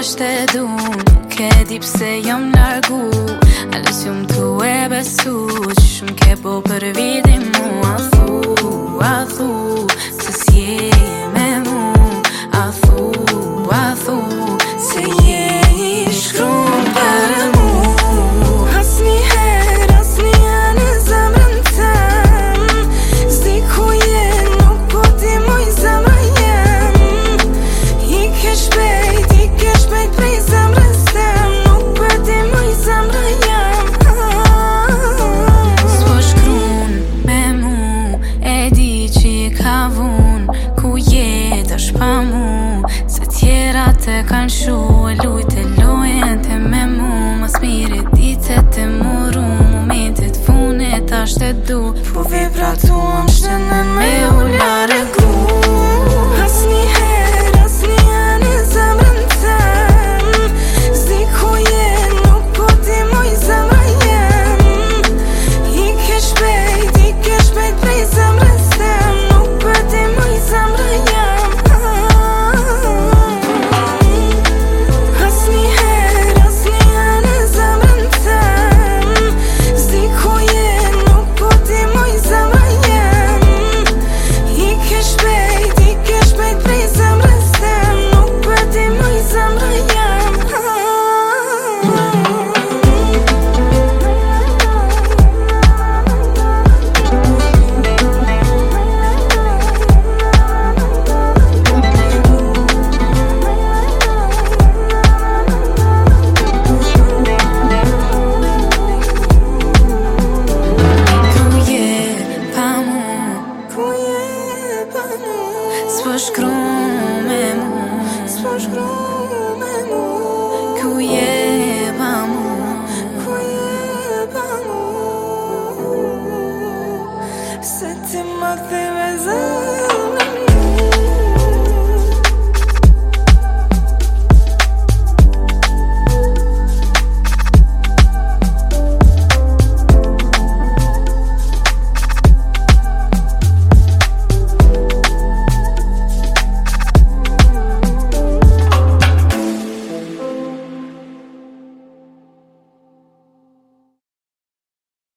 është e du Nuk e di pse jam largu Alës jom të e besu Që shumë ke po për vidi mu A thu, a thu pa mu Se tjera te kanë shu E lujtë e lojen të me mu Mas mire ditë të muru Momentet funet ashtë du Po vibratuam shtënën me ullare te ves en mí.